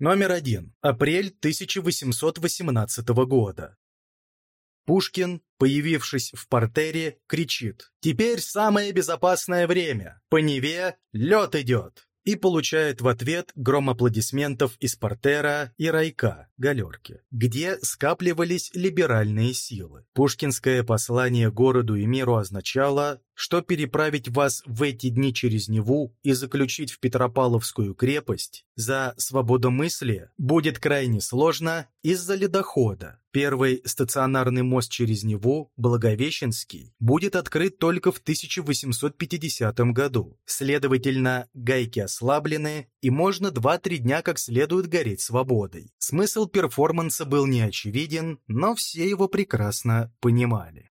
Номер один. Апрель 1818 года. Пушкин, появившись в портере, кричит «Теперь самое безопасное время! По Неве лед идет!» и получает в ответ гром аплодисментов из портера и райка, галерки, где скапливались либеральные силы. Пушкинское послание городу и миру означало, что переправить вас в эти дни через Неву и заключить в Петропавловскую крепость за свободомыслие будет крайне сложно из-за ледохода. Первый стационарный мост через Неву, Благовещенский, будет открыт только в 1850 году. Следовательно, гайки ослаблены, и можно 2-3 дня как следует гореть свободой. Смысл перформанса был неочевиден, но все его прекрасно понимали.